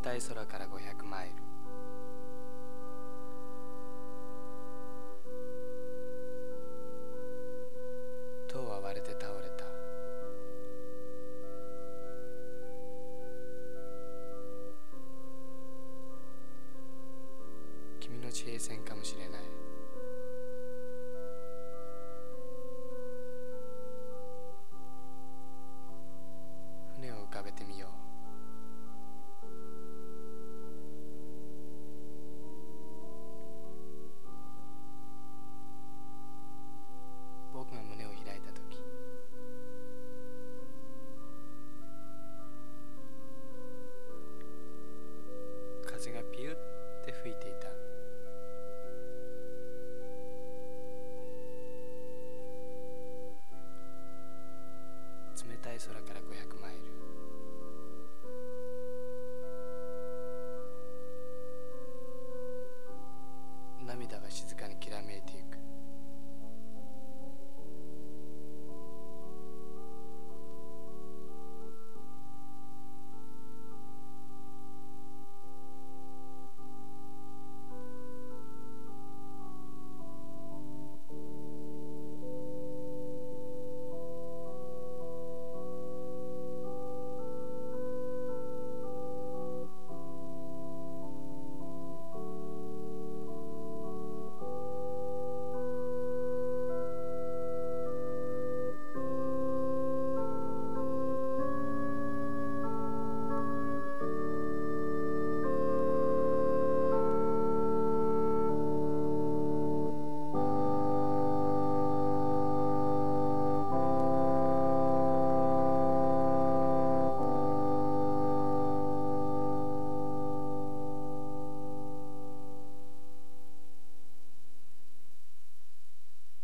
たい空から500マイル。塔は割れて倒れた。君の地平線かもしれない。